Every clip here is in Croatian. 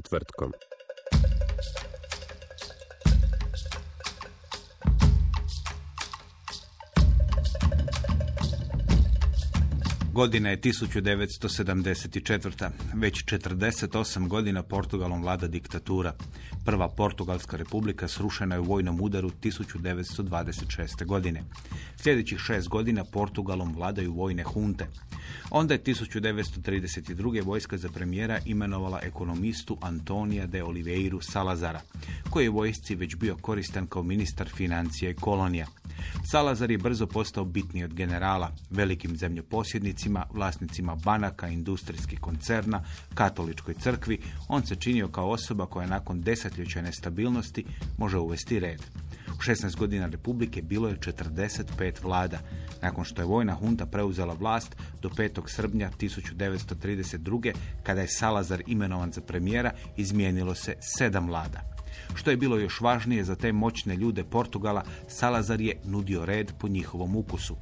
Četvrtkom. Godina je 1974. Već 48 godina Portugalom vlada diktatura. Prva Portugalska republika srušena je u vojnom udaru 1926. godine. Sljedećih šest godina Portugalom vladaju vojne hunte. Onda je 1932. vojska za premijera imenovala ekonomistu Antonija de Oliveiru Salazara, koji je vojsci već bio koristan kao ministar financija i kolonija. Salazar je brzo postao bitniji od generala, velikim zemljoposjednicima, vlasnicima banaka, industrijskih koncerna, katoličkoj crkvi. On se činio kao osoba koja nakon desetljeća nestabilnosti može uvesti red. U 16 godina Republike bilo je 45 vlada. Nakon što je vojna hunta preuzela vlast do 5. srbnja 1932. kada je Salazar imenovan za premijera, izmijenilo se sedam vlada. Što je bilo još važnije za te moćne ljude Portugala, Salazar je nudio red po njihovom ukusu.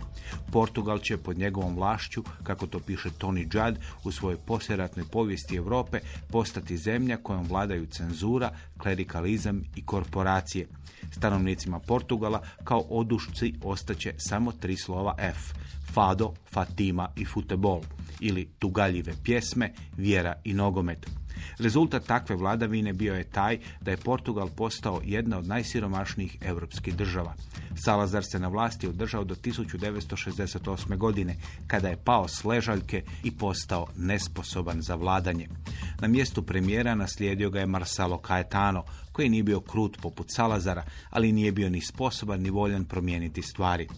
Portugal će pod njegovom vlašću, kako to piše Tony Judd u svojoj posjeratnoj povijesti Europe, postati zemlja kojom vladaju cenzura, klerikalizam i korporacije. Stanovnicima Portugala kao odušci ostaće samo tri slova F. Fado, Fatima i Futebol ili tugaljive pjesme, vjera i nogomet. Rezultat takve vladavine bio je taj da je Portugal postao jedna od najsiromašnijih europskih država. Salazar se na vlasti održao do 1968. godine, kada je pao s ležaljke i postao nesposoban za vladanje. Na mjestu premijera naslijedio ga je Marcelo Caetano, koji nije bio krut poput Salazara, ali nije bio ni sposoban ni voljan promijeniti stvari.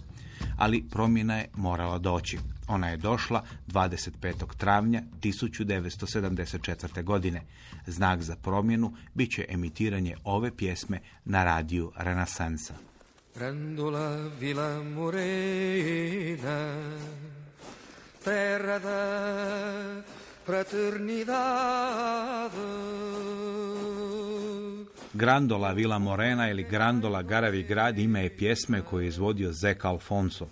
Ali promjena je morala doći. Ona je došla 25. travnja 1974. godine. Znak za promjenu bit će emitiranje ove pjesme na radiju Renasansa. Grandola Vila Morena, terra da fraternidade. Grandola Vila Morena ili Grandola Garavi grad ime je pjesme koje je izvodio Zeka Alfonso.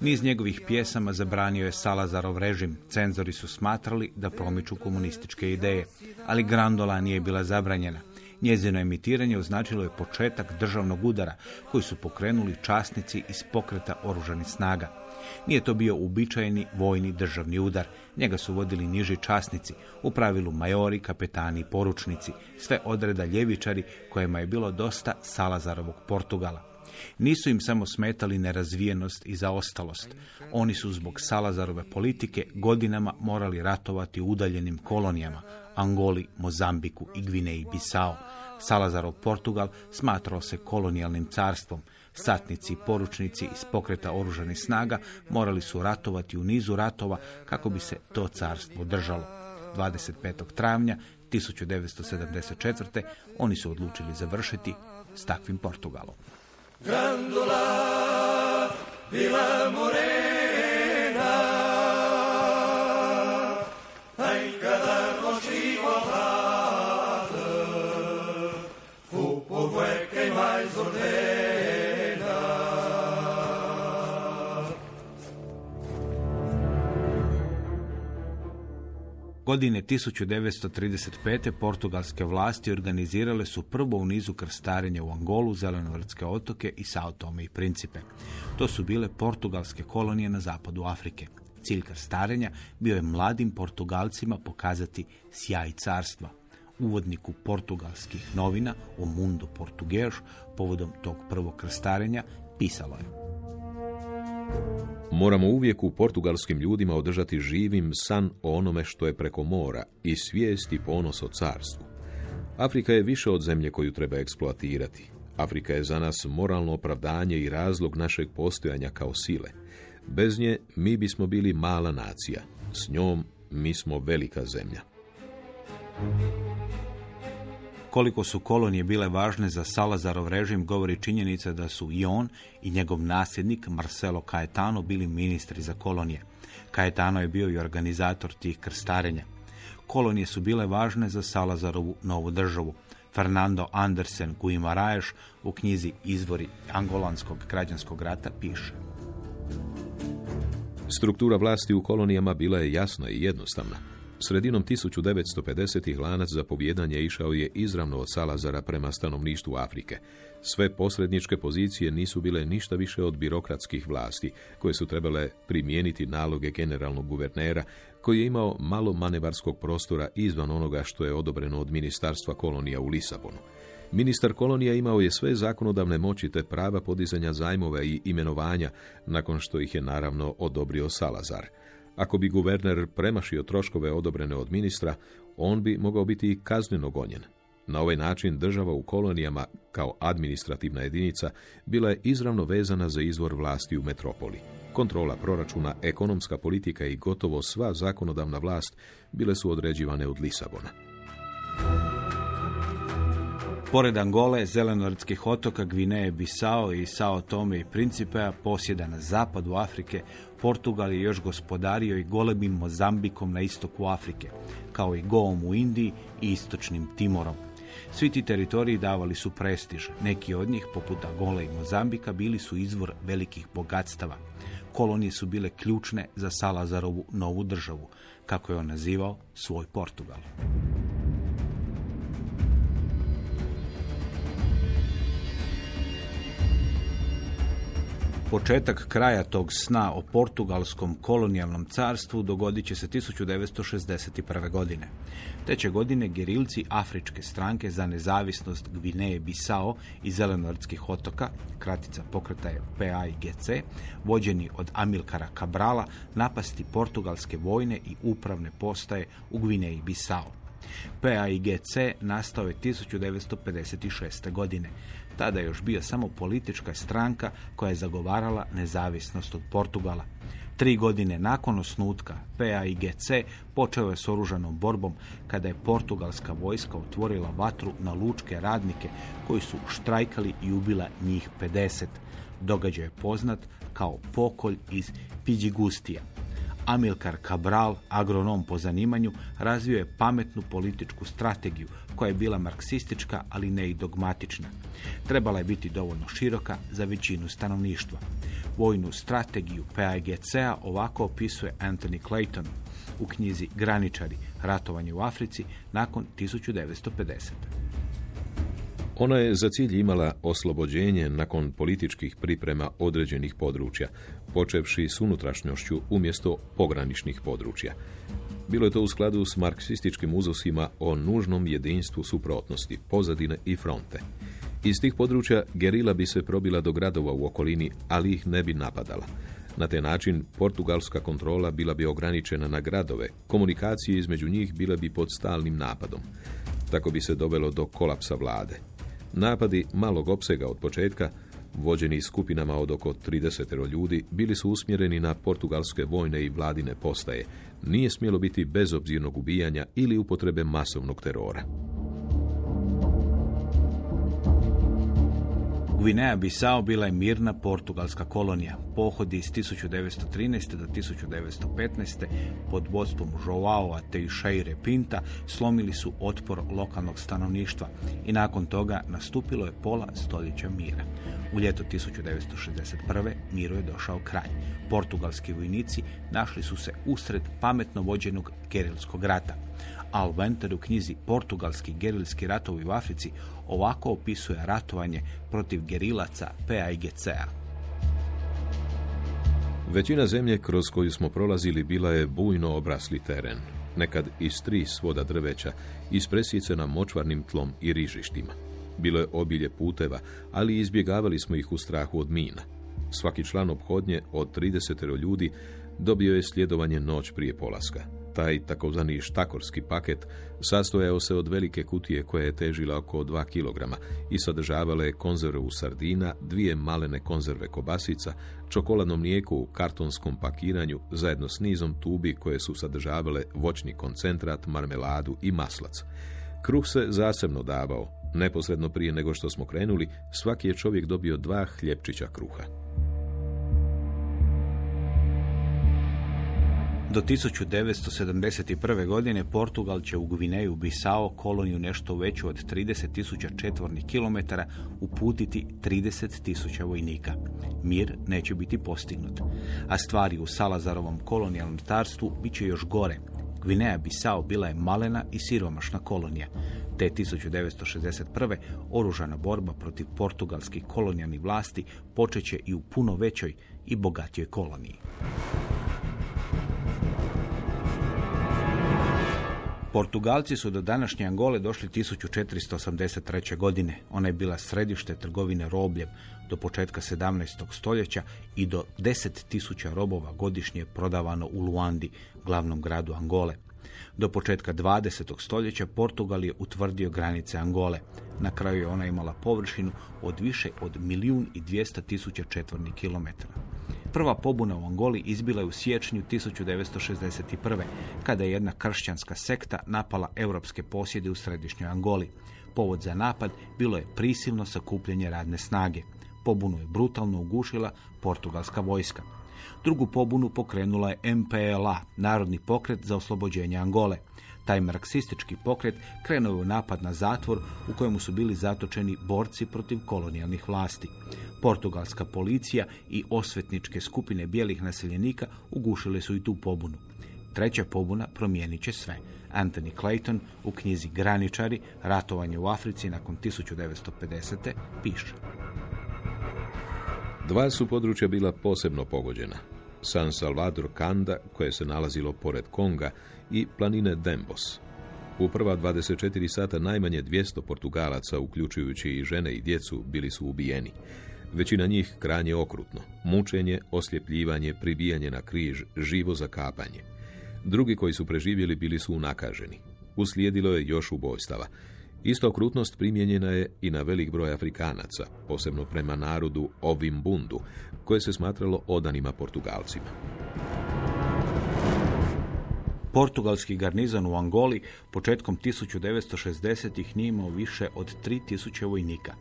Niz njegovih pjesama zabranio je Salazarov režim. Cenzori su smatrali da promiču komunističke ideje, ali Grandola nije bila zabranjena. Njezino emitiranje označilo je početak državnog udara koji su pokrenuli časnici iz pokreta oružanih snaga. Nije to bio uobičajeni vojni državni udar. Njega su vodili niži časnici, u pravilu majori, kapetani i poručnici, sve odreda ljevičari kojima je bilo dosta Salazarovog Portugala. Nisu im samo smetali nerazvijenost i zaostalost. Oni su zbog Salazarove politike godinama morali ratovati u udaljenim kolonijama, Angoli, Mozambiku i Gvineji Bisao. Salazarov Portugal smatrao se kolonijalnim carstvom. Satnici i poručnici iz pokreta oružanih snaga morali su ratovati u nizu ratova kako bi se to carstvo držalo. 25. travnja 1974. oni su odlučili završiti s takvim Portugalom. Grandola Vila Morena, em cada noite igualdade, o. Godine 1935. portugalske vlasti organizirale su prvo u nizu krstarenja u Angolu, Zelenovrtske otoke i Sao Tome i Principe. To su bile portugalske kolonije na zapadu Afrike. Cilj krstarenja bio je mladim Portugalcima pokazati sjaj carstva. uvodniku portugalskih novina o Mundo Portugueš povodom tog prvog krstarenja pisalo je. Moramo uvijek u portugalskim ljudima održati živim san o onome što je preko mora i svijesti ponos o carstvu. Afrika je više od zemlje koju treba eksploatirati. Afrika je za nas moralno opravdanje i razlog našeg postojanja kao sile. Bez nje mi bismo bili mala nacija. S njom mi smo velika zemlja. Koliko su kolonije bile važne za Salazarov režim govori činjenica da su i on i njegov nasljednik Marcelo Caetano bili ministri za kolonije. Caetano je bio i organizator tih krstarenja. Kolonije su bile važne za Salazarovu novu državu. Fernando Andersen Guimaraes u knjizi Izvori angolanskog građanskog rata piše. Struktura vlasti u kolonijama bila je jasna i jednostavna. Sredinom 1950. lanac zapovjedanja išao je izravno od Salazara prema stanovništvu Afrike. Sve posredničke pozicije nisu bile ništa više od birokratskih vlasti, koje su trebale primijeniti naloge generalnog guvernera, koji je imao malo manevarskog prostora izvan onoga što je odobreno od ministarstva kolonija u Lisabonu. Ministar kolonija imao je sve zakonodavne moći te prava podizanja zajmova i imenovanja, nakon što ih je naravno odobrio Salazar. Ako bi guverner premašio troškove odobrene od ministra, on bi mogao biti i kazneno gonjen. Na ovaj način država u kolonijama kao administrativna jedinica bila je izravno vezana za izvor vlasti u metropoli. Kontrola proračuna, ekonomska politika i gotovo sva zakonodavna vlast bile su određivane od Lisabona. Pored Angole, Zelenortskih otoka, Gvineje, Bisao i Sao Tome i Principea, posjeda na zapadu Afrike, Portugal je još gospodario i golemim Mozambikom na istoku Afrike, kao i Goom u Indiji i istočnim Timorom. Svi ti teritoriji davali su prestiž. Neki od njih, poput Angole i Mozambika, bili su izvor velikih bogatstava. Kolonije su bile ključne za Salazarovu novu državu, kako je on nazivao svoj Portugal. Početak kraja tog sna o portugalskom kolonijalnom carstvu dogodit će se 1961. godine. Te će godine gerilci Afričke stranke za nezavisnost Gvineje Bisao i Zelenortskih otoka, kratica pokreta je PA i GC, vođeni od Amilkara Cabrala, napasti portugalske vojne i upravne postaje u Gvineji Bisao. PAIGC nastao je 1956. godine. Tada je još bio samo politička stranka koja je zagovarala nezavisnost od Portugala. Tri godine nakon osnutka PAIGC počeo je s oružanom borbom kada je portugalska vojska otvorila vatru na lučke radnike koji su štrajkali i ubila njih 50. Događaj je poznat kao pokolj iz Piđigustija. Amilcar Cabral, agronom po zanimanju, razvio je pametnu političku strategiju koja je bila marksistička, ali ne i dogmatična. Trebala je biti dovoljno široka za većinu stanovništva. Vojnu strategiju PAGC-a ovako opisuje Anthony Clayton u knjizi Graničari, ratovanje u Africi nakon 1950. Ona je za cilj imala oslobođenje nakon političkih priprema određenih područja, počevši s unutrašnjošću umjesto pograničnih područja. Bilo je to u skladu s marksističkim uzosima o nužnom jedinstvu suprotnosti, pozadine i fronte. Iz tih područja gerila bi se probila do gradova u okolini, ali ih ne bi napadala. Na taj način portugalska kontrola bila bi ograničena na gradove, komunikacije između njih bile bi pod stalnim napadom. Tako bi se dovelo do kolapsa vlade. Napadi malog opsega od početka, vođeni skupinama od oko 30 ljudi, bili su usmjereni na portugalske vojne i vladine postaje. Nije smjelo biti bezobzirnog ubijanja ili upotrebe masovnog terora. Gvineja Bisao bila je mirna portugalska kolonija. Pohodi iz 1913. do 1915. pod vodstvom Joao Teixeira Pinta slomili su otpor lokalnog stanovništva i nakon toga nastupilo je pola stoljeća mira. U ljeto 1961. miru je došao kraj. Portugalski vojnici našli su se usred pametno vođenog gerilskog rata. Al Venter u knjizi Portugalski gerilski ratovi u Africi ovako opisuje ratovanje protiv gerilaca PAIGC-a. Većina zemlje kroz koju smo prolazili bila je bujno obrasli teren. nekad iz tri svoda drveća, ispresjecena močvarnim tlom i rižištima. Bilo je obilje puteva, ali izbjegavali smo ih u strahu od mina. Svaki član obhodnje od 30 ljudi dobio je sljedovanje noć prije polaska. Taj takozvani štakorski paket sastojao se od velike kutije koja je težila oko 2 kg i sadržavala je konzervu sardina, dvije malene konzerve kobasica, čokoladno mlijeko u kartonskom pakiranju zajedno s nizom tubi koje su sadržavale voćni koncentrat, marmeladu i maslac. Kruh se zasebno davao. Neposredno prije nego što smo krenuli, svaki je čovjek dobio dva hljepčića kruha. Do 1971. godine Portugal će u Gvineju Bisao koloniju nešto veću od 30.000 četvornih kilometara uputiti 30.000 vojnika. Mir neće biti postignut, a stvari u Salazarovom kolonijalnom starstvu bit će još gore. Gvineja Bisao bila je malena i siromašna kolonija. Te 1961. oružana borba protiv portugalskih kolonijalnih vlasti počeće i u puno većoj i bogatijoj koloniji. Portugalci su do današnje Angole došli 1483. godine. Ona je bila središte trgovine robljem do početka 17. stoljeća i do 10.000 robova godišnje prodavano u Luandi, glavnom gradu Angole. Do početka 20. stoljeća Portugal je utvrdio granice Angole. Na kraju je ona imala površinu od više od milijun i dvijesta tisuća četvornih kilometara. Prva pobuna u Angoli izbila je u siječnju 1961. kada je jedna kršćanska sekta napala europske posjede u središnjoj Angoli. Povod za napad bilo je prisilno sakupljanje radne snage. Pobunu je brutalno ugušila portugalska vojska. Drugu pobunu pokrenula je MPLA, Narodni pokret za oslobođenje Angole. Taj marksistički pokret krenuo je u napad na zatvor u kojemu su bili zatočeni borci protiv kolonijalnih vlasti. Portugalska policija i osvetničke skupine bijelih naseljenika ugušile su i tu pobunu. Treća pobuna promijenit će sve. Anthony Clayton u knjizi Graničari, ratovanje u Africi nakon 1950. piše. Dva su područja bila posebno pogođena. San Salvador Kanda, koje se nalazilo pored Konga, i planine Dembos. U prva 24 sata najmanje 200 Portugalaca, uključujući i žene i djecu, bili su ubijeni. Većina njih kranje okrutno. Mučenje, osljepljivanje, pribijanje na križ, živo zakapanje. Drugi koji su preživjeli bili su unakaženi. Uslijedilo je još ubojstava. Isto okrutnost primjenjena je i na velik broj Afrikanaca, posebno prema narodu Ovim Bundu, koje se smatralo odanima Portugalcima. Portugalski garnizon u Angoli početkom 1960-ih nije imao više od 3000 vojnika.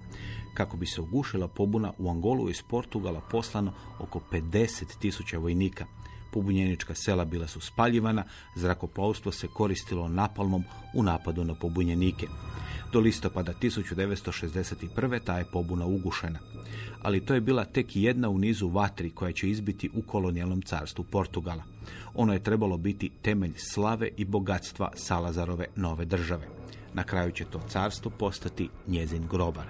Kako bi se ugušila pobuna, u Angolu iz Portugala poslano oko 50.000 vojnika. Pobunjenička sela bila su spaljivana, zrakoplovstvo se koristilo napalmom u napadu na pobunjenike. Do listopada 1961. ta je pobuna ugušena. Ali to je bila tek jedna u nizu vatri koja će izbiti u kolonijalnom carstvu Portugala. Ono je trebalo biti temelj slave i bogatstva Salazarove nove države. Na kraju će to carstvo postati njezin grobar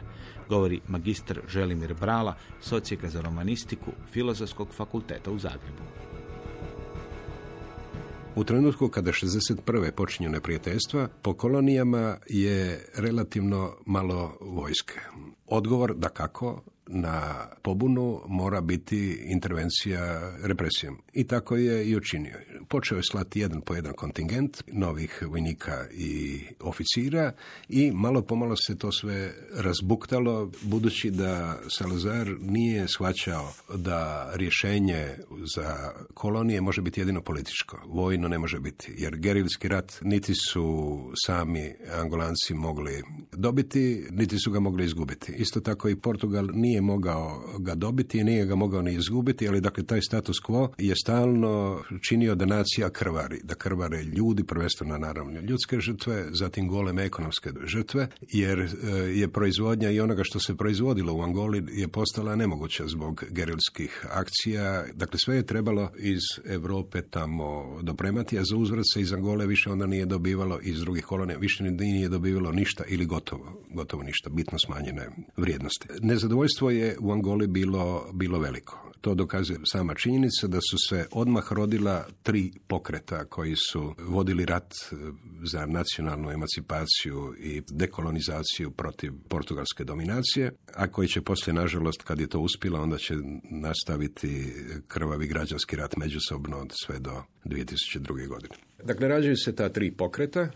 govori magistr Želimir Brala, socijeka za romanistiku Filozofskog fakulteta u Zagrebu. U trenutku kada 61. počinju neprijateljstva, po kolonijama je relativno malo vojske. Odgovor, da kako, na pobunu mora biti intervencija represijom. I tako je i učinio. Počeo je slati jedan po jedan kontingent novih vojnika i oficira i malo pomalo se to sve razbuktalo budući da Salazar nije shvaćao da rješenje za kolonije može biti jedino političko. Vojno ne može biti jer gerilski rat niti su sami angolanci mogli dobiti, niti su ga mogli izgubiti. Isto tako i Portugal nije mogao ga dobiti nije ga mogao ni izgubiti, ali dakle taj status quo je stalno činio da nacija krvari, da krvare ljudi, prvenstveno naravno ljudske žrtve, zatim goleme ekonomske žrtve, jer e, je proizvodnja i onoga što se proizvodilo u Angoli je postala nemoguća zbog gerilskih akcija. Dakle, sve je trebalo iz Europe tamo dopremati, a za uzvrat se iz Angole više onda nije dobivalo iz drugih kolonija, više nije dobivalo ništa ili gotovo, gotovo ništa, bitno smanjene vrijednosti. Nezadovoljstvo je u Angoli bilo, bilo veliko. To dokazuje sama činjenica da su se odmah rodila tri pokreta koji su vodili rat e, za nacionalnu emancipaciju i dekolonizaciju protiv portugalske dominacije, a koji će poslije, nažalost, kad je to uspjela, onda će nastaviti krvavi građanski rat međusobno sve do 2002. godine. Dakle, rađaju se ta tri pokreta,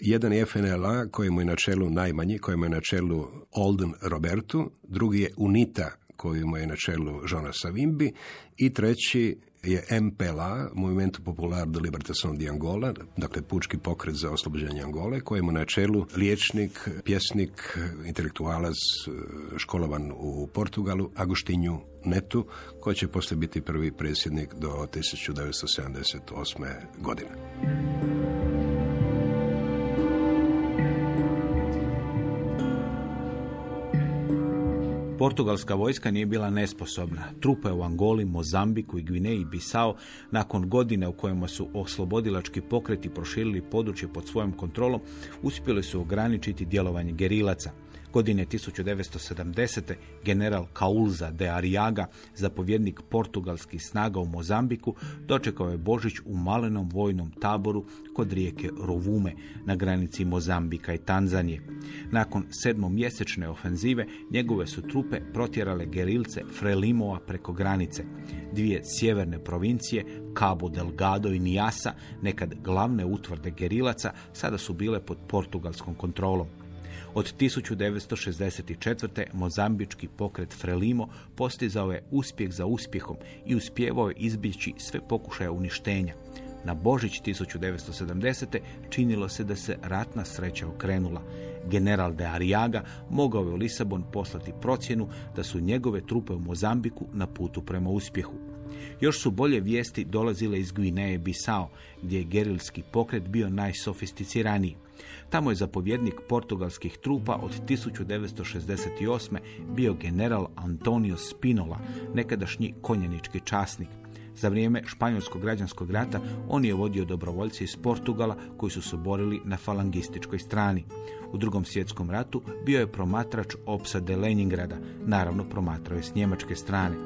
jedan je FNLA kojemu je na čelu najmanji, kojemu je na čelu Olden Robertu, drugi je UNITA kojemu je na čelu Jonas Savimbi i treći je MPLA, Movimento Popular de Libertación de Angola, dakle pučki pokret za oslobođenje Angole, kojemu na čelu liječnik, pjesnik, intelektualac, školovan u Portugalu, Agustinju Netu, koji će poslije biti prvi predsjednik do 1978. godine. Portugalska vojska nije bila nesposobna. Trupe u Angoli, Mozambiku i Gvineji Bisao nakon godine u kojima su oslobodilački pokreti proširili područje pod svojom kontrolom uspjeli su ograničiti djelovanje gerilaca. Godine 1970. general Kaulza de Ariaga, zapovjednik portugalskih snaga u Mozambiku, dočekao je Božić u malenom vojnom taboru kod rijeke Rovume na granici Mozambika i Tanzanije. Nakon sedmomjesečne ofenzive njegove su trupe protjerale gerilce Frelimova preko granice. Dvije sjeverne provincije, Cabo Delgado i Niasa, nekad glavne utvrde gerilaca, sada su bile pod portugalskom kontrolom. Od 1964. mozambički pokret Frelimo postizao je uspjeh za uspjehom i uspjevao je izbjeći sve pokušaje uništenja. Na Božić 1970. činilo se da se ratna sreća okrenula. General de Ariaga mogao je u Lisabon poslati procjenu da su njegove trupe u Mozambiku na putu prema uspjehu. Još su bolje vijesti dolazile iz Gvineje Bisao, gdje je gerilski pokret bio najsofisticiraniji. Tamo je zapovjednik portugalskih trupa od 1968. bio general Antonio Spinola, nekadašnji konjenički časnik. Za vrijeme španjolskog građanskog rata on je vodio dobrovoljce iz Portugala koji su se borili na falangističkoj strani. U drugom svjetskom ratu bio je promatrač opsade Leningrada, naravno promatrao je s njemačke strane.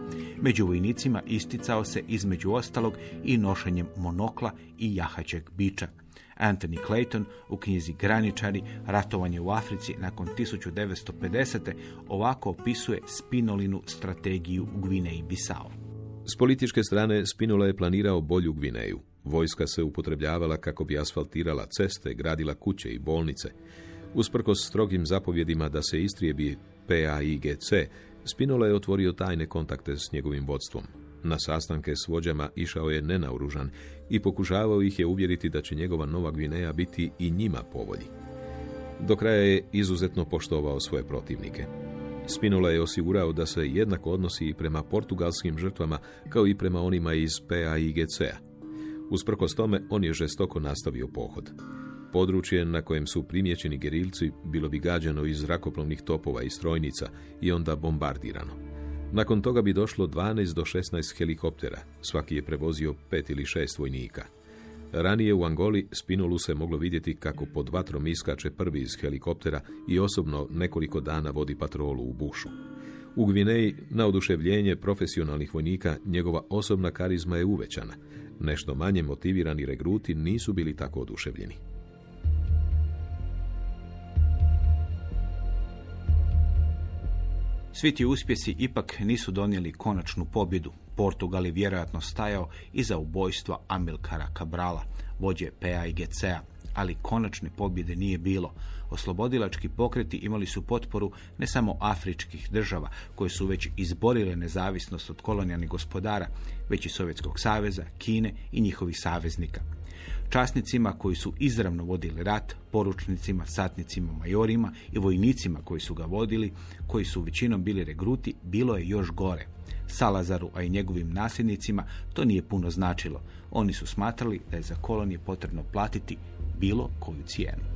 Među vojnicima isticao se između ostalog i nošenjem monokla i jahaćeg biča. Anthony Clayton u knjizi Graničari, ratovanje u Africi nakon 1950. ovako opisuje Spinolinu strategiju u Gvineji Bisao. S političke strane Spinola je planirao bolju Gvineju. Vojska se upotrebljavala kako bi asfaltirala ceste, gradila kuće i bolnice. Usprkos strogim zapovjedima da se istrijebi PAIGC, Spinola je otvorio tajne kontakte s njegovim vodstvom. Na sastanke s vođama išao je nenaoružan i pokušavao ih je uvjeriti da će njegova Nova Gvineja biti i njima povolji. Do kraja je izuzetno poštovao svoje protivnike. Spinola je osigurao da se jednako odnosi i prema portugalskim žrtvama kao i prema onima iz PAIGC-a. Usprkos tome, on je žestoko nastavio pohod. Područje na kojem su primjećeni gerilci bilo bi gađano iz zrakoplovnih topova i strojnica i onda bombardirano. Nakon toga bi došlo 12 do 16 helikoptera, svaki je prevozio pet ili šest vojnika. Ranije u Angoli Spinolu se moglo vidjeti kako pod vatrom iskače prvi iz helikoptera i osobno nekoliko dana vodi patrolu u bušu. U Gvineji, na oduševljenje profesionalnih vojnika, njegova osobna karizma je uvećana. Nešto manje motivirani regruti nisu bili tako oduševljeni. Svi ti uspjesi ipak nisu donijeli konačnu pobjedu. Portugal je vjerojatno stajao iza ubojstva Amilkara Cabrala, vođe PAIGC-a, ali konačne pobjede nije bilo. Oslobodilački pokreti imali su potporu ne samo afričkih država koje su već izborile nezavisnost od kolonijalnih gospodara, već i Sovjetskog saveza, Kine i njihovih saveznika časnicima koji su izravno vodili rat, poručnicima, satnicima, majorima i vojnicima koji su ga vodili, koji su većinom bili regruti, bilo je još gore. Salazaru, a i njegovim nasljednicima, to nije puno značilo. Oni su smatrali da je za kolonije potrebno platiti bilo koju cijenu.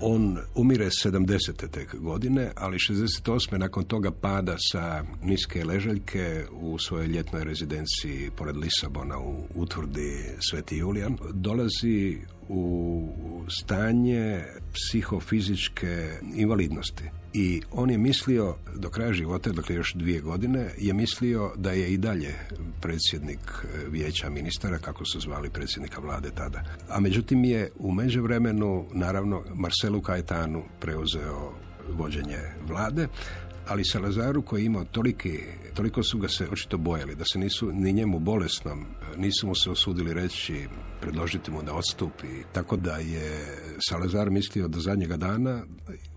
On umire 70. tek godine, ali 68. nakon toga pada sa niske ležaljke u svojoj ljetnoj rezidenciji pored Lisabona u utvrdi Sveti Julijan. Dolazi u stanje psihofizičke invalidnosti. I on je mislio, do kraja života, dakle još dvije godine, je mislio da je i dalje predsjednik e, vijeća ministara, kako su zvali predsjednika vlade tada. A međutim je u međuvremenu, naravno, Marcelu Kajetanu preuzeo vođenje vlade, ali Salazaru koji je imao toliki, toliko su ga se očito bojali, da se nisu ni njemu bolesnom, nisu mu se osudili reći, predložiti mu da odstupi. Tako da je Salazar mislio do zadnjega dana,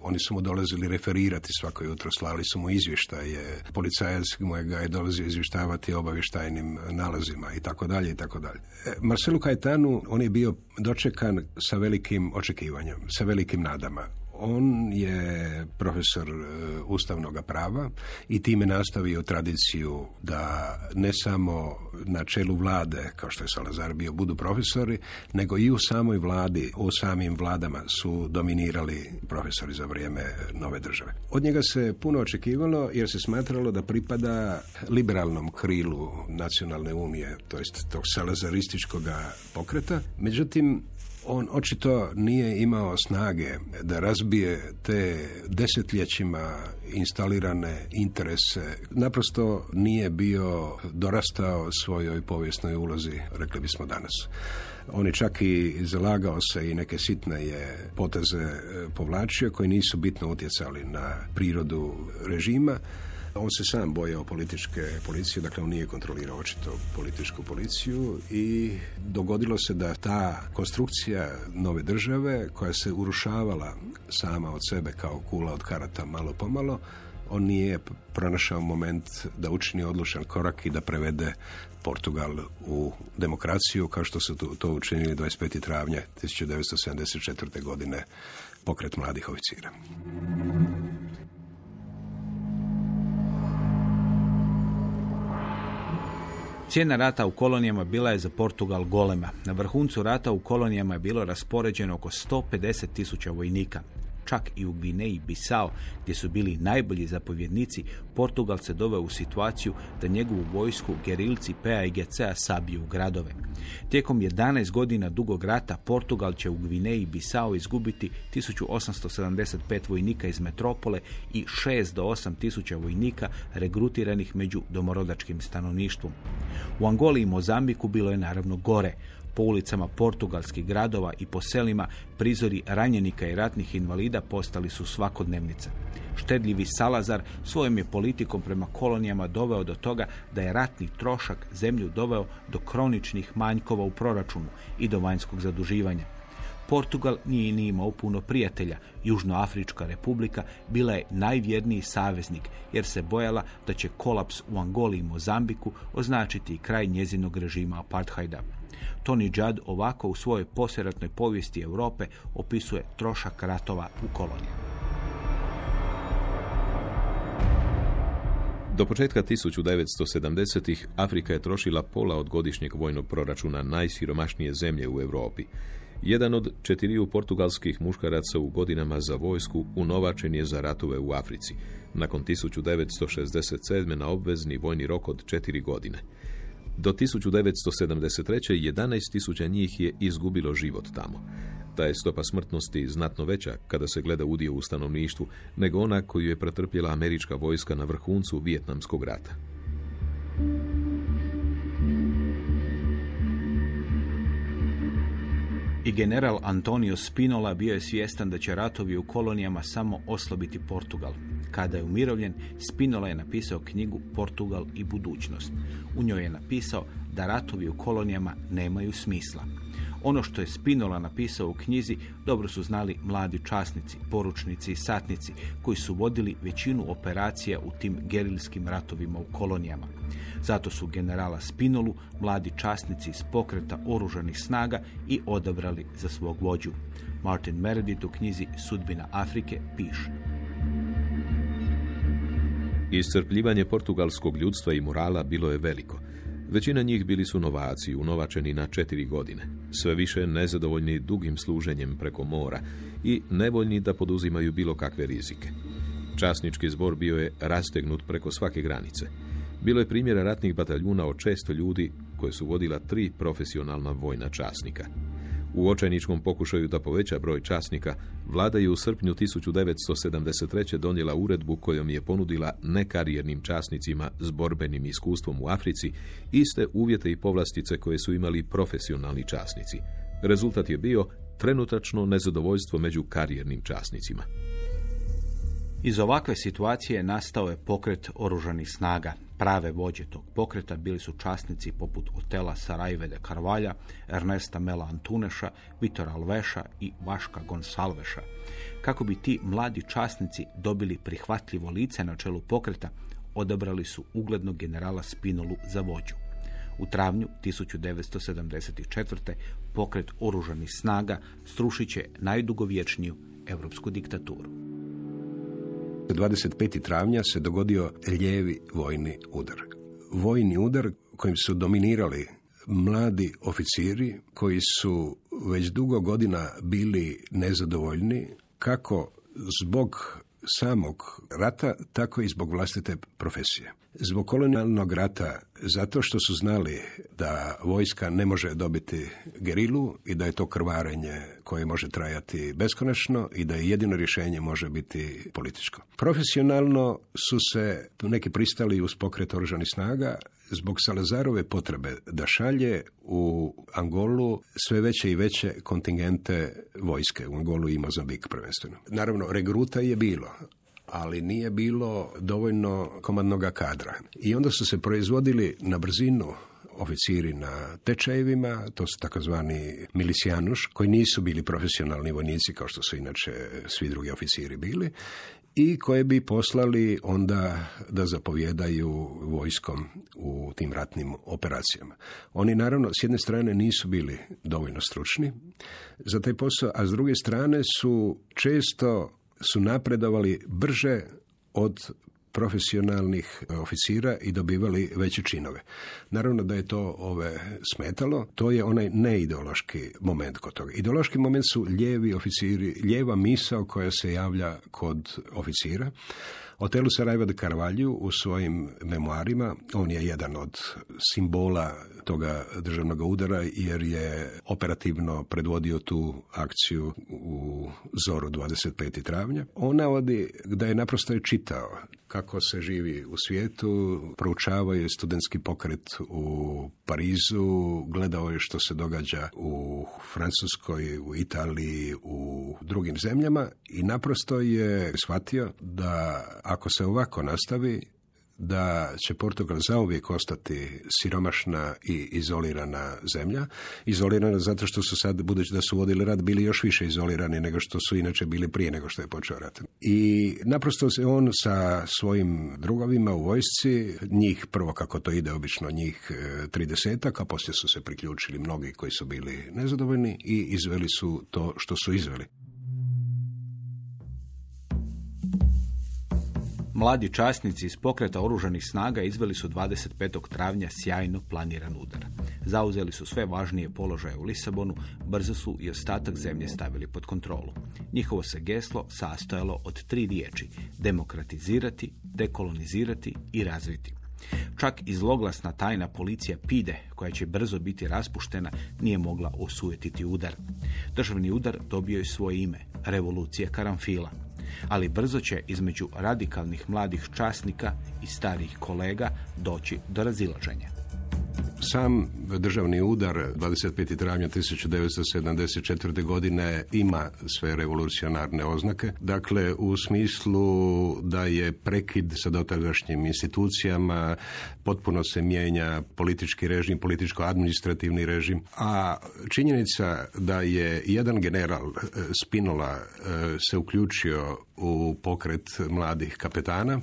oni su mu dolazili referirati svako jutro, slali su mu izvještaje, policajac mu je ga je dolazio izvještavati obavještajnim nalazima i tako dalje i tako dalje. E, Marcelu Kajetanu on je bio dočekan sa velikim očekivanjem, sa velikim nadama. On je profesor e, ustavnog prava i time nastavio tradiciju da ne samo na čelu vlade, kao što je Salazar bio, budu profesori, nego i u samoj vladi, u samim vladama su dominirali profesori za vrijeme nove države. Od njega se puno očekivalo jer se smatralo da pripada liberalnom krilu nacionalne unije, to jest tog salazarističkog pokreta. Međutim, on očito nije imao snage da razbije te desetljećima instalirane interese. Naprosto nije bio dorastao svojoj povijesnoj ulozi, rekli bismo danas. On je čak i zalagao se i neke sitne je poteze povlačio koji nisu bitno utjecali na prirodu režima on se sam bojao političke policije, dakle on nije kontrolirao očito političku policiju i dogodilo se da ta konstrukcija nove države koja se urušavala sama od sebe kao kula od karata malo pomalo, on nije pronašao moment da učini odlučan korak i da prevede Portugal u demokraciju kao što su to učinili 25. travnja 1974. godine pokret mladih oficira. Cijena rata u kolonijama bila je za Portugal golema. Na vrhuncu rata u kolonijama je bilo raspoređeno oko 150 tisuća vojnika čak i u Gvineji Bisao, gdje su bili najbolji zapovjednici, Portugal se doveo u situaciju da njegovu vojsku gerilci PA i GCA sabiju gradove. Tijekom 11 godina dugog rata Portugal će u Gvineji Bisao izgubiti 1875 vojnika iz metropole i 6 do 8 tisuća vojnika regrutiranih među domorodačkim stanovništvom. U Angoli i Mozambiku bilo je naravno gore po ulicama portugalskih gradova i po selima prizori ranjenika i ratnih invalida postali su svakodnevnica. Štedljivi Salazar svojom je politikom prema kolonijama doveo do toga da je ratni trošak zemlju doveo do kroničnih manjkova u proračunu i do vanjskog zaduživanja. Portugal nije ni imao puno prijatelja. Južnoafrička republika bila je najvjerniji saveznik jer se bojala da će kolaps u Angoli i Mozambiku označiti kraj njezinog režima apartheida. Tony Judd ovako u svojoj posjeratnoj povijesti Europe opisuje trošak ratova u koloniji. Do početka 1970-ih Afrika je trošila pola od godišnjeg vojnog proračuna najsiromašnije zemlje u Europi. Jedan od četiriju portugalskih muškaraca u godinama za vojsku unovačen je za ratove u Africi, nakon 1967. na obvezni vojni rok od četiri godine. Do 1973. 11.000 njih je izgubilo život tamo. Ta je stopa smrtnosti znatno veća kada se gleda udio u stanovništvu nego ona koju je pretrpjela američka vojska na vrhuncu Vijetnamskog rata. I general Antonio Spinola bio je svjestan da će ratovi u kolonijama samo oslabiti Portugal. Kada je umirovljen, Spinola je napisao knjigu Portugal i budućnost. U njoj je napisao da ratovi u kolonijama nemaju smisla. Ono što je Spinola napisao u knjizi dobro su znali mladi časnici, poručnici i satnici koji su vodili većinu operacija u tim gerilskim ratovima u kolonijama. Zato su generala Spinolu mladi časnici iz pokreta oružanih snaga i odabrali za svog vođu. Martin Meredith u knjizi Sudbina Afrike piše. Iscrpljivanje portugalskog ljudstva i morala bilo je veliko. Većina njih bili su novaci, unovačeni na četiri godine. Sve više nezadovoljni dugim služenjem preko mora i nevoljni da poduzimaju bilo kakve rizike. Časnički zbor bio je rastegnut preko svake granice. Bilo je primjera ratnih bataljuna od često ljudi koje su vodila tri profesionalna vojna časnika. U očajničkom pokušaju da poveća broj časnika, vlada je u srpnju 1973. donijela uredbu kojom je ponudila nekarijernim časnicima s borbenim iskustvom u Africi iste uvjete i povlastice koje su imali profesionalni časnici. Rezultat je bio trenutačno nezadovoljstvo među karijernim časnicima. Iz ovakve situacije nastao je pokret oružanih snaga. Prave vođe tog pokreta bili su časnici poput Otela Sarajvede Karvalja, Ernesta Mela Antuneša, Vitora Alveša i Vaška Gonsalveša. Kako bi ti mladi časnici dobili prihvatljivo lice na čelu pokreta, odabrali su uglednog generala Spinolu za vođu. U travnju 1974. pokret oružanih snaga strušit će najdugovječniju europsku diktaturu. 25. travnja se dogodio lijevi vojni udar. Vojni udar kojim su dominirali mladi oficiri koji su već dugo godina bili nezadovoljni kako zbog samog rata, tako i zbog vlastite profesije. Zbog kolonijalnog rata, zato što su znali da vojska ne može dobiti gerilu i da je to krvarenje koje može trajati beskonačno i da je jedino rješenje može biti političko. Profesionalno su se neki pristali uz pokret oružanih snaga zbog Salazarove potrebe da šalje u Angolu sve veće i veće kontingente vojske, u Angolu i Mozambik prvenstveno. Naravno, regruta je bilo, ali nije bilo dovoljno komadnog kadra. I onda su se proizvodili na brzinu oficiri na tečajevima, to su takozvani milicijanuš, koji nisu bili profesionalni vojnici kao što su inače svi drugi oficiri bili i koje bi poslali onda da zapovjedaju vojskom u tim ratnim operacijama. Oni naravno s jedne strane nisu bili dovoljno stručni za taj posao, a s druge strane su često su napredovali brže od profesionalnih oficira i dobivali veće činove. Naravno da je to ove smetalo, to je onaj neideološki moment kod toga. Ideološki moment su lijevi oficiri, lijeva misao koja se javlja kod oficira, Otelu Sarajeva de Carvalho u svojim memoarima, on je jedan od simbola toga državnog udara jer je operativno predvodio tu akciju u zoru 25. travnja. On navodi da je naprosto je čitao kako se živi u svijetu, proučavao je studentski pokret u Parizu, gledao je što se događa u Francuskoj, u Italiji, u drugim zemljama i naprosto je shvatio da ako se ovako nastavi, da će Portugal zauvijek ostati siromašna i izolirana zemlja. Izolirana zato što su sad, budući da su vodili rat, bili još više izolirani nego što su inače bili prije nego što je počeo rat. I naprosto se on sa svojim drugovima u vojsci, njih prvo kako to ide obično, njih e, tridesetak, a poslije su se priključili mnogi koji su bili nezadovoljni i izveli su to što su izveli. Mladi časnici iz pokreta oružanih snaga izveli su 25. travnja sjajno planiran udar. Zauzeli su sve važnije položaje u Lisabonu, brzo su i ostatak zemlje stavili pod kontrolu. Njihovo se geslo sastojalo od tri riječi, demokratizirati, dekolonizirati i razviti. Čak i zloglasna tajna policija PIDE, koja će brzo biti raspuštena, nije mogla osujetiti udar. Državni udar dobio je svoje ime, revolucija karamfila ali brzo će između radikalnih mladih časnika i starih kolega doći do razilaženja. Sam državni udar 25. travnja 1974. godine ima sve revolucionarne oznake. Dakle, u smislu da je prekid sa dotadašnjim institucijama, potpuno se mijenja politički režim, političko-administrativni režim, a činjenica da je jedan general e, Spinola e, se uključio u pokret mladih kapetana,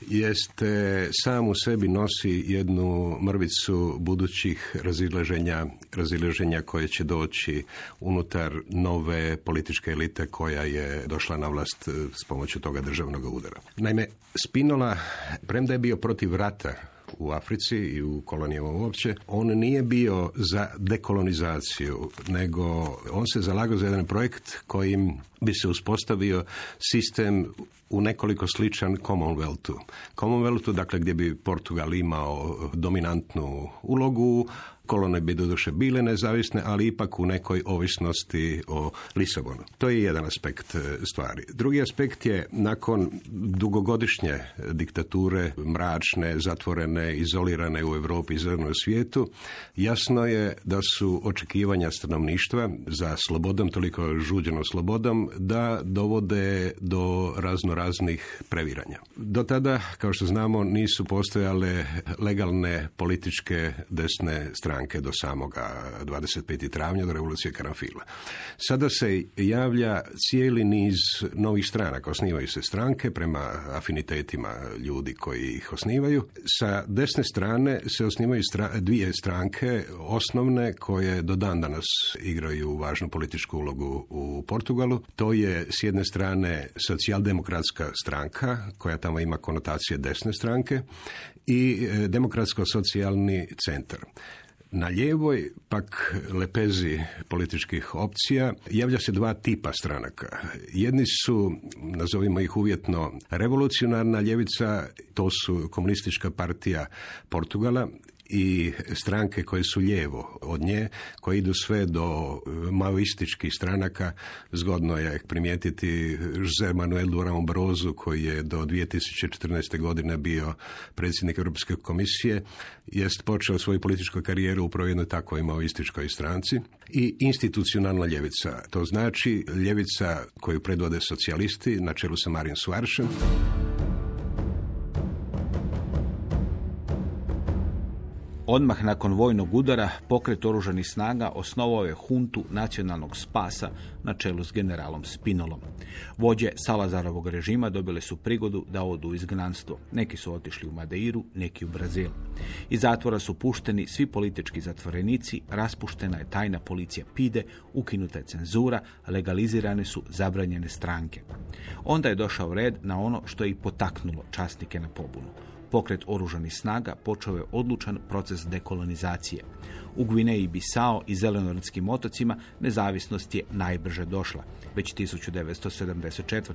jeste sam u sebi nosi jednu mrvicu budućih razilaženja, razilaženja koje će doći unutar nove političke elite koja je došla na vlast eh, s pomoću toga državnog udara. Naime, Spinola, premda je bio protiv rata u Africi i u kolonijama uopće, on nije bio za dekolonizaciju, nego on se zalagao za jedan projekt kojim bi se uspostavio sistem u nekoliko sličan Commonwealthu. Commonwealthu, dakle, gdje bi Portugal imao dominantnu ulogu, kolone bi doduše bile nezavisne, ali ipak u nekoj ovisnosti o Lisabonu. To je jedan aspekt e, stvari. Drugi aspekt je nakon dugogodišnje diktature, mračne, zatvorene, izolirane u Europi i u svijetu, jasno je da su očekivanja stanovništva za slobodom, toliko žuđeno slobodom, da dovode do razno raznih previranja. Do tada, kao što znamo, nisu postojale legalne političke desne stranke stranke do samoga 25. travnja do revolucije Karanfila. Sada se javlja cijeli niz novih stranaka. Osnivaju se stranke prema afinitetima ljudi koji ih osnivaju. Sa desne strane se osnivaju dvije stranke osnovne koje do dan danas igraju važnu političku ulogu u Portugalu. To je s jedne strane socijaldemokratska stranka koja tamo ima konotacije desne stranke i e, demokratsko-socijalni centar. Na lijevoj pak lepezi političkih opcija javlja se dva tipa stranaka. Jedni su, nazovimo ih uvjetno, revolucionarna ljevica, to su komunistička partija Portugala i stranke koje su lijevo od nje, koje idu sve do e, maoističkih stranaka. Zgodno je primijetiti Jose Duramo Brozu koji je do 2014. godine bio predsjednik Europske komisije, jest počeo svoju političku karijeru upravo jednoj takvoj maoističkoj stranci i institucionalna ljevica. To znači ljevica koju predvode socijalisti na čelu sa Marin Svaršem. Odmah nakon vojnog udara pokret oružanih snaga osnovao je huntu nacionalnog spasa na čelu s generalom Spinolom. Vođe Salazarovog režima dobile su prigodu da odu u izgnanstvo. Neki su otišli u Madeiru, neki u Brazil. Iz zatvora su pušteni svi politički zatvorenici, raspuštena je tajna policija PIDE, ukinuta je cenzura, legalizirane su zabranjene stranke. Onda je došao red na ono što je i potaknulo časnike na pobunu pokret oružanih snaga počeo je odlučan proces dekolonizacije. U Gvineji Bisao i Zelenorskim otocima nezavisnost je najbrže došla, već 1974.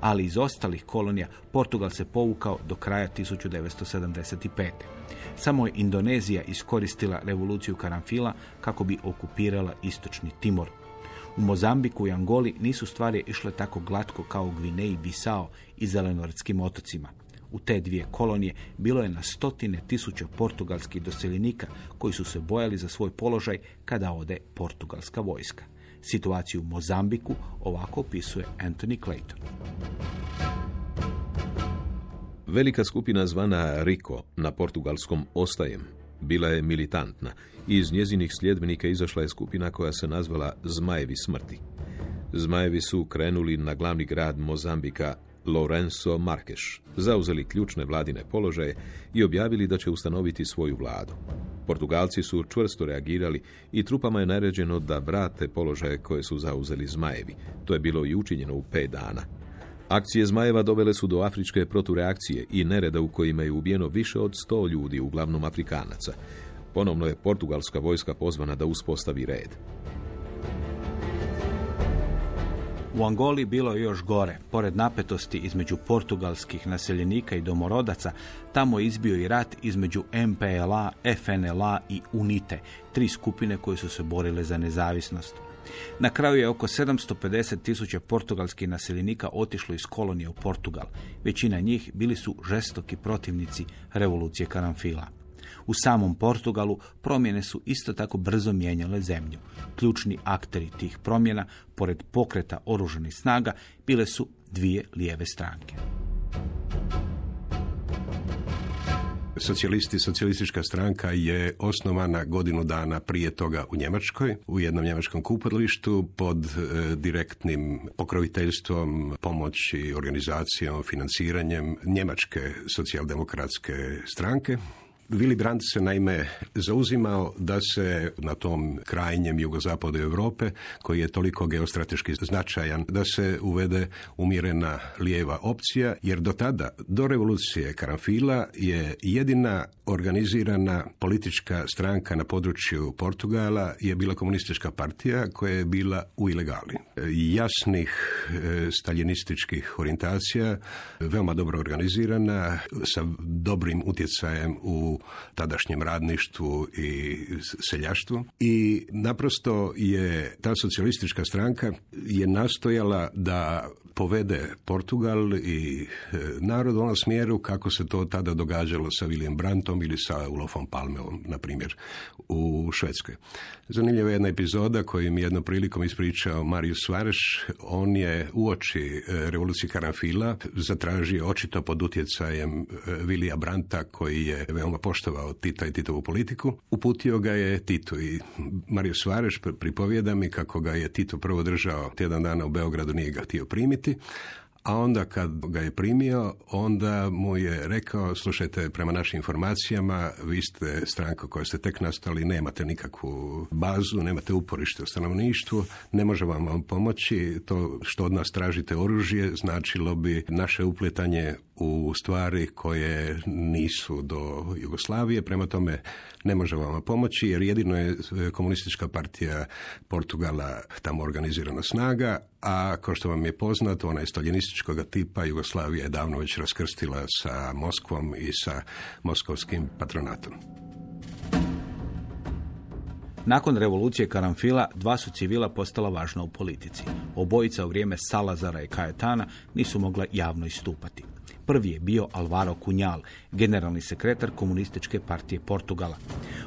Ali iz ostalih kolonija Portugal se povukao do kraja 1975. Samo je Indonezija iskoristila revoluciju Karanfila kako bi okupirala istočni Timor. U Mozambiku i Angoli nisu stvari išle tako glatko kao u Gvineji Bisao i Zelenorskim otocima. U te dvije kolonije bilo je na stotine tisuća portugalskih doseljenika koji su se bojali za svoj položaj kada ode portugalska vojska. Situaciju u Mozambiku ovako opisuje Anthony Clayton. Velika skupina zvana Rico na portugalskom Ostajem bila je militantna i iz njezinih sljedbenika izašla je skupina koja se nazvala Zmajevi smrti. Zmajevi su krenuli na glavni grad Mozambika Lorenzo Marques, zauzeli ključne vladine položaje i objavili da će ustanoviti svoju vladu. Portugalci su čvrsto reagirali i trupama je naređeno da vrate položaje koje su zauzeli Zmajevi. To je bilo i učinjeno u pet dana. Akcije Zmajeva dovele su do afričke protureakcije i nereda u kojima je ubijeno više od sto ljudi, uglavnom Afrikanaca. Ponovno je portugalska vojska pozvana da uspostavi red. U Angoli bilo je još gore. Pored napetosti između portugalskih naseljenika i domorodaca, tamo je izbio i rat između MPLA, FNLA i UNITE, tri skupine koje su se borile za nezavisnost. Na kraju je oko 750 tisuća portugalskih naseljenika otišlo iz kolonije u Portugal. Većina njih bili su žestoki protivnici revolucije Karanfila. U samom Portugalu promjene su isto tako brzo mijenjale zemlju. Ključni akteri tih promjena, pored pokreta oružanih snaga, bile su dvije lijeve stranke. Socijalisti, socijalistička stranka je osnovana godinu dana prije toga u Njemačkoj, u jednom njemačkom kupodlištu pod e, direktnim pokroviteljstvom, pomoći, organizacijom, financiranjem njemačke socijaldemokratske stranke Willy Brandt se naime zauzimao da se na tom krajnjem jugozapadu Europe, koji je toliko geostrateški značajan, da se uvede umjerena lijeva opcija, jer do tada, do revolucije Karanfila, je jedina organizirana politička stranka na području Portugala je bila komunistička partija koja je bila u ilegali. Jasnih e, staljinističkih orijentacija, veoma dobro organizirana, sa dobrim utjecajem u tadašnjem radništvu i seljaštvu. I naprosto je ta socijalistička stranka je nastojala da povede Portugal i e, narod u onom smjeru kako se to tada događalo sa William Brantom ili sa Ulofom Palmeom, na primjer, u Švedskoj. Zanimljiva je jedna epizoda koju mi jednom prilikom ispričao Marius Svareš. On je uoči e, revolucije Karanfila zatražio očito pod utjecajem Vilija e, Branta koji je veoma poštovao Tita i Titovu politiku. Uputio ga je Tito i Marius Svareš pripovijeda mi kako ga je Tito prvo držao tjedan dana u Beogradu, nije ga htio primiti, a onda kad ga je primio, onda mu je rekao, slušajte, prema našim informacijama, vi ste stranka koja ste tek nastali, nemate nikakvu bazu, nemate uporište u stanovništvu, ne može vam vam pomoći, to što od nas tražite oružje, značilo bi naše upletanje u stvari koje nisu do Jugoslavije, prema tome ne može vam pomoći jer jedino je komunistička partija Portugala tamo organizirana snaga, a kao što vam je poznato, ona je staljinističkog tipa, Jugoslavija je davno već raskrstila sa Moskvom i sa moskovskim patronatom. Nakon revolucije Karamfila, dva su civila postala važna u politici. Obojica u vrijeme Salazara i Kajetana nisu mogla javno istupati. Prvi je bio Alvaro Cunhal, generalni sekretar komunističke partije Portugala.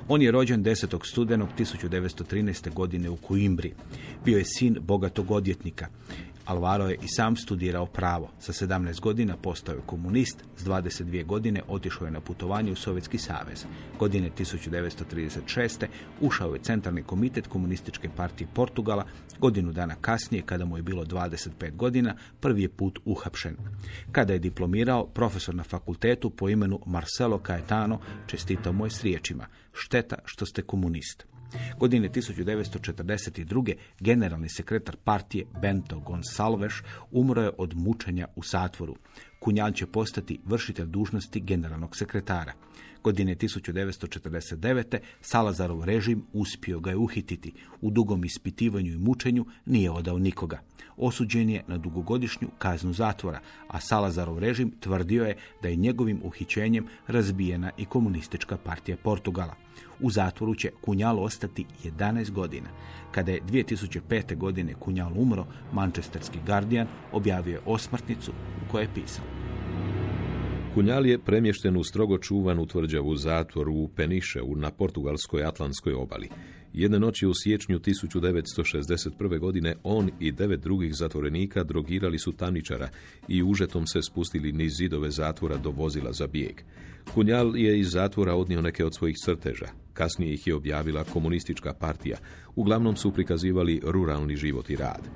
On je rođen 10. studenog 1913. godine u Coimbri. Bio je sin bogatog odjetnika. Alvaro je i sam studirao pravo. Sa 17 godina postao je komunist, s 22 godine otišao je na putovanje u Sovjetski savez. Godine 1936. ušao je centralni komitet komunističke partije Portugala. Godinu dana kasnije, kada mu je bilo 25 godina, prvi je put uhapšen. Kada je diplomirao, profesor na fakultetu po imenu Marcelo Caetano čestitao mu je s riječima. Šteta što ste komunist. Godine 1942. generalni sekretar partije Bento Gonsalves umro je od mučenja u satvoru. Kunjan će postati vršitelj dužnosti generalnog sekretara. Godine 1949. Salazarov režim uspio ga je uhititi. U dugom ispitivanju i mučenju nije odao nikoga. Osuđen je na dugogodišnju kaznu zatvora, a Salazarov režim tvrdio je da je njegovim uhićenjem razbijena i komunistička partija Portugala. U zatvoru će Kunjal ostati 11 godina. Kada je 2005. godine Kunjal umro, Manchesterski Guardian objavio je osmrtnicu u kojoj je pisao. Kunjal je premješten u strogo čuvanu tvrđavu zatvor u Penišeu na portugalskoj atlantskoj obali. Jedne noći u siječnju 1961. godine on i devet drugih zatvorenika drogirali su tamničara i užetom se spustili niz zidove zatvora do vozila za bijeg. Kunjal je iz zatvora odnio neke od svojih crteža. Kasnije ih je objavila komunistička partija. Uglavnom su prikazivali ruralni život i rad.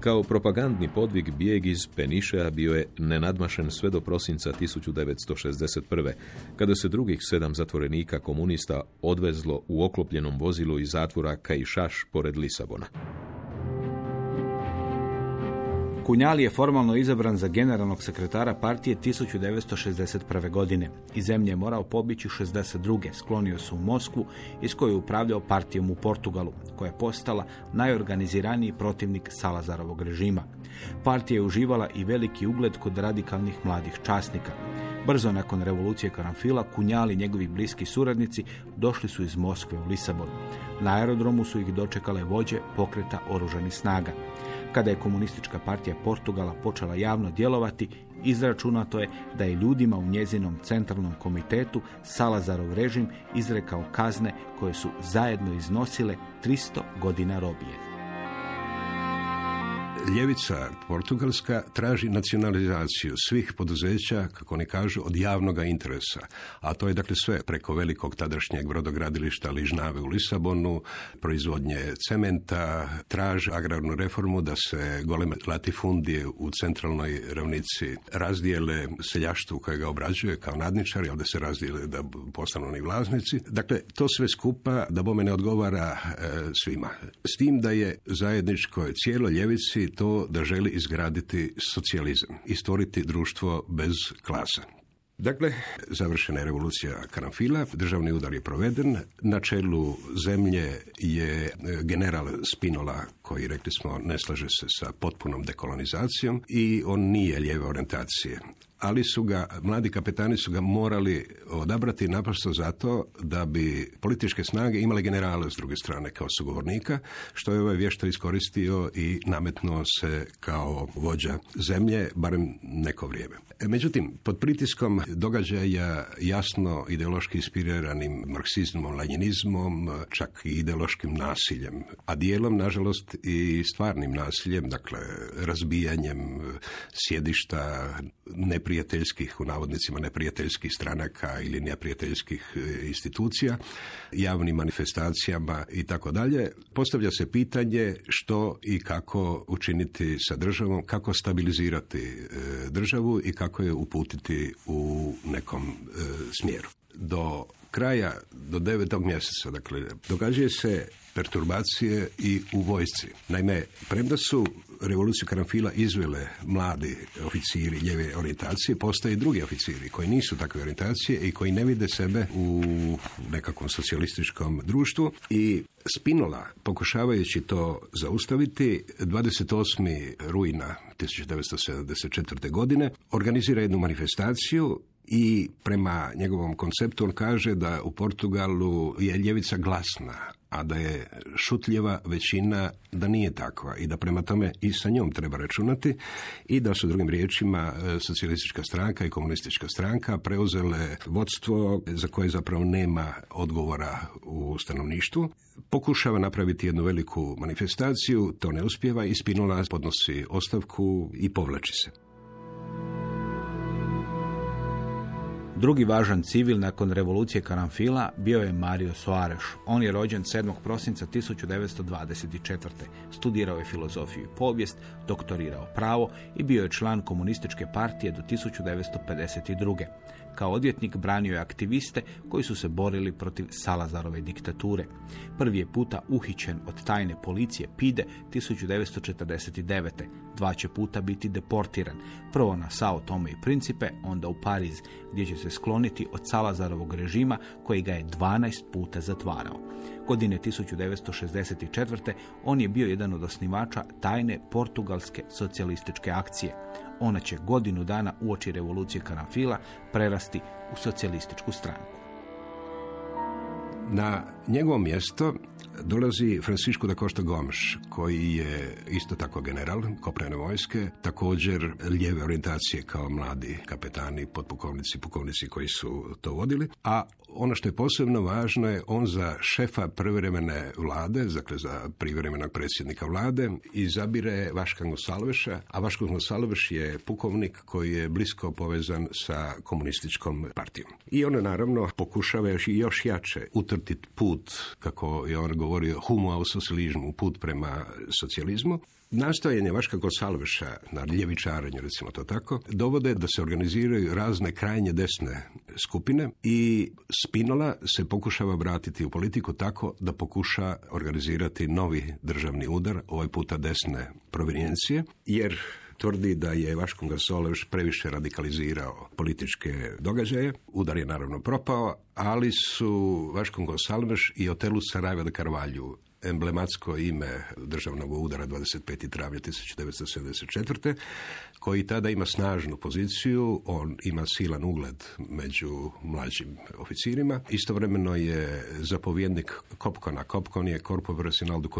Kao propagandni podvig bijeg iz Penišea bio je nenadmašen sve do prosinca 1961. kada se drugih sedam zatvorenika komunista odvezlo u oklopljenom vozilu iz zatvora Kajšaš pored Lisabona. Kunjali je formalno izabran za generalnog sekretara partije 1961. godine. Iz zemlje je morao pobići 62. Sklonio se u Moskvu iz koje je upravljao partijom u Portugalu, koja je postala najorganiziraniji protivnik Salazarovog režima. Partija je uživala i veliki ugled kod radikalnih mladih časnika. Brzo nakon revolucije Karamfila, Kunjali i njegovi bliski suradnici došli su iz Moskve u Lisabon. Na aerodromu su ih dočekale vođe pokreta oružanih snaga. Kada je komunistička partija Portugala počela javno djelovati, izračunato je da je ljudima u njezinom centralnom komitetu Salazarov režim izrekao kazne koje su zajedno iznosile 300 godina robije. Ljevica portugalska traži nacionalizaciju svih poduzeća, kako oni kažu, od javnog interesa. A to je dakle sve preko velikog tadašnjeg brodogradilišta Ližnave u Lisabonu, proizvodnje cementa, traži agrarnu reformu da se goleme latifundije u centralnoj ravnici razdijele seljaštvu koje ga obrađuje kao nadničari, ali da se razdijele da postanu oni vlasnici. Dakle, to sve skupa da bome ne odgovara e, svima. S tim da je zajedničko cijelo ljevici to da želi izgraditi socijalizam i stvoriti društvo bez klasa. Dakle, završena je revolucija Karanfila, državni udar je proveden, na čelu zemlje je e, general Spinola koji, rekli smo, ne slaže se sa potpunom dekolonizacijom i on nije lijeve orientacije ali su ga, mladi kapetani su ga morali odabrati naprosto zato da bi političke snage imale generale s druge strane kao sugovornika, što je ovaj vješto iskoristio i nametnuo se kao vođa zemlje, barem neko vrijeme. E, međutim, pod pritiskom događaja jasno ideološki inspiriranim marksizmom, lanjinizmom, čak i ideološkim nasiljem, a dijelom, nažalost, i stvarnim nasiljem, dakle, razbijanjem sjedišta neprijateljskih, u navodnicima neprijateljskih stranaka ili neprijateljskih e, institucija, javnim manifestacijama i tako dalje, postavlja se pitanje što i kako učiniti sa državom, kako stabilizirati e, državu i kako je uputiti u nekom e, smjeru. Do kraja, do devetog mjeseca, dakle, događaju se perturbacije i u vojsci. Naime, premda su revoluciju Karanfila izvele mladi oficiri ljeve orijentacije, postoje i drugi oficiri koji nisu takve orijentacije i koji ne vide sebe u nekakvom socijalističkom društvu i Spinola, pokušavajući to zaustaviti, 28. rujna 1974. godine organizira jednu manifestaciju i prema njegovom konceptu on kaže da u Portugalu je ljevica glasna, a da je šutljeva većina da nije takva i da prema tome i sa njom treba računati i da su drugim riječima e, socijalistička stranka i komunistička stranka preuzele vodstvo za koje zapravo nema odgovora u stanovništvu. Pokušava napraviti jednu veliku manifestaciju, to ne uspjeva i Spinola podnosi ostavku i povlači se. Drugi važan civil nakon revolucije Karanfila bio je Mario Soares. On je rođen 7. prosinca 1924. Studirao je filozofiju i povijest, doktorirao pravo i bio je član komunističke partije do 1952. Kao odvjetnik branio je aktiviste koji su se borili protiv Salazarove diktature. Prvi je puta uhićen od tajne policije PIDE 1949. Dva će puta biti deportiran. Prvo na Sao Tome i Principe, onda u Pariz, gdje će se skloniti od Salazarovog režima koji ga je 12 puta zatvarao. Godine 1964. on je bio jedan od osnivača tajne portugalske socijalističke akcije. Ona će godinu dana uoči revolucije Karanfila prerasti u socijalističku stranku. Na njegovo mjesto dolazi Francisco da Costa Gomes, koji je isto tako general kopnene vojske, također lijeve orijentacije kao mladi kapetani, potpukovnici, pukovnici koji su to vodili, a ono što je posebno važno je on za šefa privremene vlade, dakle za privremenog predsjednika vlade, izabire Vaška Salveša, a Vaško Salveš je pukovnik koji je blisko povezan sa komunističkom partijom. I on naravno pokušava još još jače utrtiti put, kako je on govorio, humo socijalizmu, put prema socijalizmu, Nastojanje Vaška Gosalveša na ljevičarenju, recimo to tako, dovode da se organiziraju razne krajnje desne skupine i Spinola se pokušava vratiti u politiku tako da pokuša organizirati novi državni udar, ovaj puta desne provenijencije, jer tvrdi da je Vaško Gasoleš previše radikalizirao političke događaje. Udar je naravno propao, ali su Vaško Gosalveš i Otelu Sarajeva de Carvalho emblematsko ime državnog udara 25. travnja 1974. koji tada ima snažnu poziciju, on ima silan ugled među mlađim oficirima. Istovremeno je zapovjednik Kopkona. Kopkon je Corpo Operacional du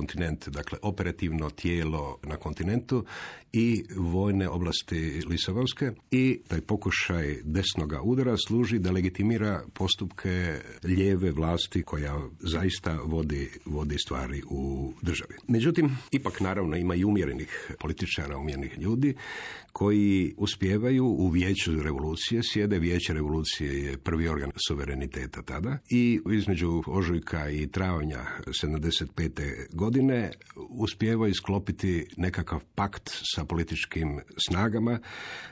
dakle operativno tijelo na kontinentu i vojne oblasti Lisabonske i taj pokušaj desnoga udara služi da legitimira postupke lijeve vlasti koja zaista vodi, vodi stvari stvari u državi. Međutim, ipak naravno ima i umjerenih političara, umjerenih ljudi koji uspijevaju u vijeću revolucije, sjede vijeće revolucije je prvi organ suvereniteta tada i između ožujka i travnja 75. godine uspijevaju sklopiti nekakav pakt sa političkim snagama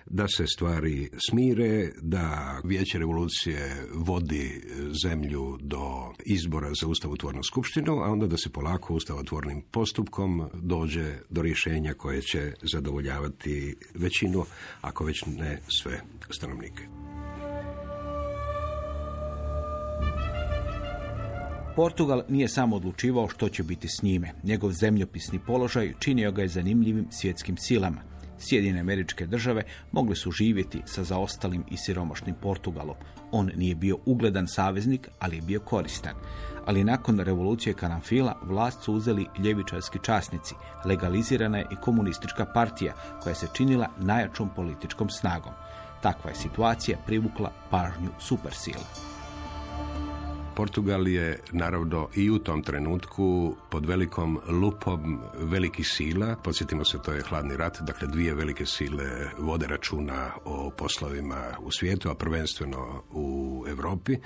da se stvari smire, da vijeće revolucije vodi zemlju do izbora za ustavotvornu skupštinu, a onda da se polako ustavotvornim postupkom dođe do rješenja koje će zadovoljavati većinu, ako već ne sve stanovnike. Portugal nije samo odlučivao što će biti s njime. Njegov zemljopisni položaj činio ga je zanimljivim svjetskim silama. Sjedine američke države mogli su živjeti sa zaostalim i siromašnim Portugalom. On nije bio ugledan saveznik, ali je bio koristan. Ali nakon revolucije Karanfila vlast su uzeli ljevičarski časnici. Legalizirana je i komunistička partija koja se činila najjačom političkom snagom. Takva je situacija privukla pažnju supersila. Portugal je naravno i u tom trenutku pod velikom lupom velikih sila. Podsjetimo se, to je hladni rat, dakle dvije velike sile vode računa o poslovima u svijetu, a prvenstveno u Europi.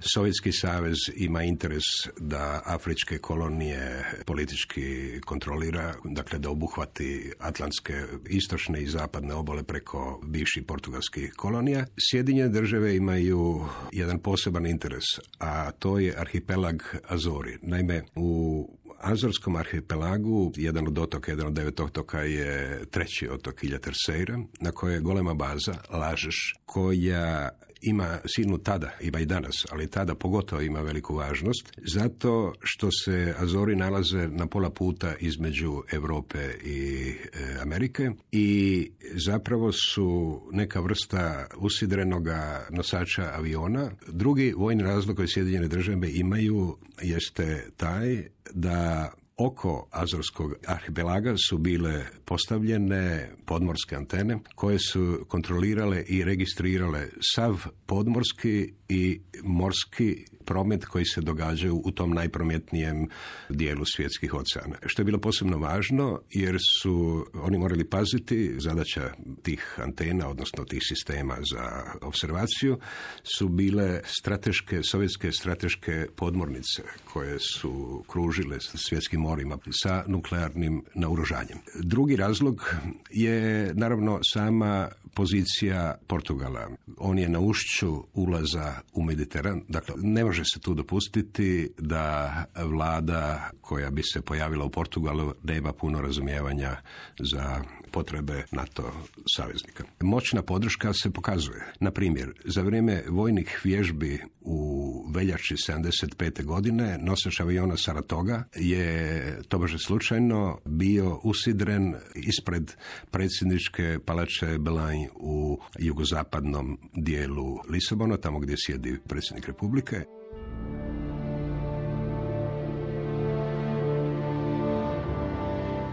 Sovjetski savez ima interes da afričke kolonije politički kontrolira, dakle da obuhvati atlantske istočne i zapadne obole preko bivših portugalskih kolonija. Sjedinjene države imaju jedan poseban interes, a to je arhipelag Azori. Naime, u Azorskom arhipelagu, jedan od otoka, jedan od devet otoka je treći otok Ilja Terceira, na kojoj je golema baza, Lažeš, koja ima silnu tada, ima i danas, ali tada pogotovo ima veliku važnost, zato što se Azori nalaze na pola puta između Europe i e, Amerike i zapravo su neka vrsta usidrenoga nosača aviona. Drugi vojni razlog koji Sjedinjene države imaju jeste taj da oko Azorskog arhipelaga su bile postavljene podmorske antene koje su kontrolirale i registrirale sav podmorski i morski promet koji se događaju u tom najprometnijem dijelu svjetskih oceana. Što je bilo posebno važno jer su oni morali paziti, zadaća tih antena, odnosno tih sistema za observaciju, su bile strateške, sovjetske strateške podmornice koje su kružile svjetskim morima sa nuklearnim naoružanjem. Drugi razlog je naravno sama pozicija Portugala. On je na ušću ulaza u Mediteran, dakle ne može se tu dopustiti da vlada koja bi se pojavila u Portugalu nema puno razumijevanja za potrebe NATO saveznika. Moćna podrška se pokazuje. Na primjer, za vrijeme vojnih vježbi u veljači 75. godine nosač aviona Saratoga je tobože slučajno bio usidren ispred predsjedničke palače Belain u jugozapadnom dijelu Lisabona, tamo gdje sjedi predsjednik Republike.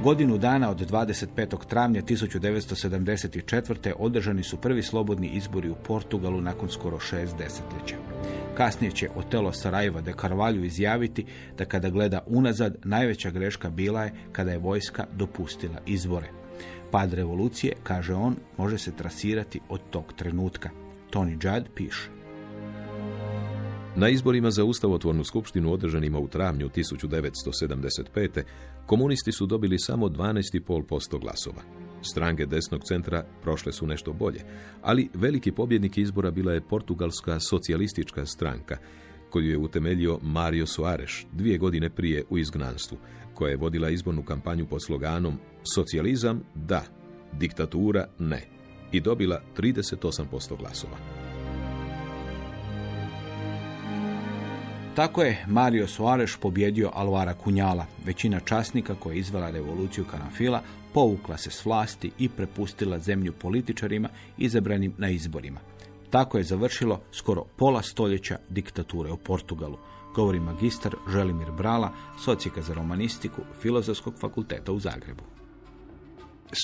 Godinu dana od 25. travnja 1974. održani su prvi slobodni izbori u Portugalu nakon skoro šest desetljeća. Kasnije će Otelo Sarajeva de Carvalho izjaviti da kada gleda unazad, najveća greška bila je kada je vojska dopustila izbore. Pad revolucije, kaže on, može se trasirati od tog trenutka. Tony Judd piše. Na izborima za ustavotvornu skupštinu održanima u travnju 1975. komunisti su dobili samo 12,5% glasova. Stranke desnog centra prošle su nešto bolje, ali veliki pobjednik izbora bila je portugalska socijalistička stranka, koju je utemeljio Mario Soares dvije godine prije u izgnanstvu, koja je vodila izbornu kampanju pod sloganom Socijalizam da, diktatura ne i dobila 38% glasova. Tako je Mario Soares pobjedio Alvara Kunjala. Većina časnika koja je izvela revoluciju Karanfila povukla se s vlasti i prepustila zemlju političarima izabranim na izborima. Tako je završilo skoro pola stoljeća diktature u Portugalu, govori magistar Želimir Brala, socijeka za romanistiku Filozofskog fakulteta u Zagrebu.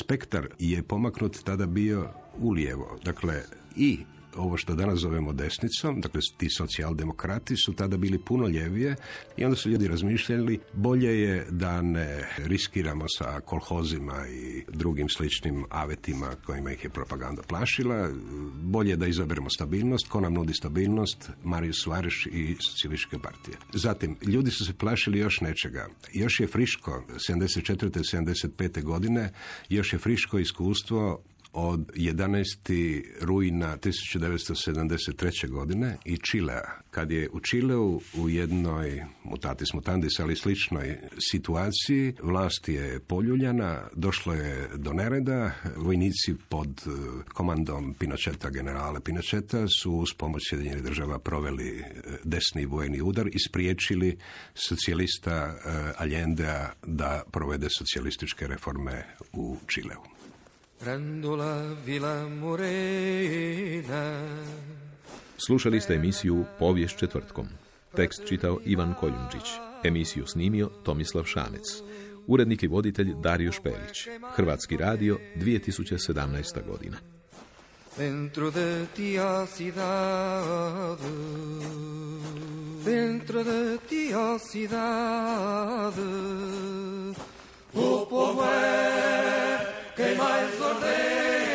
Spektar je pomaknut tada bio ulijevo. Dakle, i ovo što danas zovemo desnicom, dakle ti socijaldemokrati su tada bili puno ljevije i onda su ljudi razmišljali bolje je da ne riskiramo sa kolhozima i drugim sličnim avetima kojima ih je propaganda plašila, bolje da izaberemo stabilnost, ko nam nudi stabilnost, Marius Svareš i socijalističke partije. Zatim, ljudi su se plašili još nečega. Još je friško, 74. 75. godine, još je friško iskustvo od 11. rujna 1973. godine i Čilea. Kad je u Čileu u jednoj mutatis mutandis, ali sličnoj situaciji, vlast je poljuljana, došlo je do nereda, vojnici pod eh, komandom Pinocheta, generale Pinocheta, su uz pomoć Sjedinjenih država proveli eh, desni vojni udar i spriječili socijalista eh, Allendea da provede socijalističke reforme u Čileu. Vila Morena. Slušali ste emisiju Povijest četvrtkom. Tekst čitao Ivan Koljundžić. Emisiju snimio Tomislav Šamec. Urednik i voditelj Dario Špelić. Hrvatski radio 2017. godina. Dentro de ti a cidade Dentro de ti a cidade O povo quem mais ordena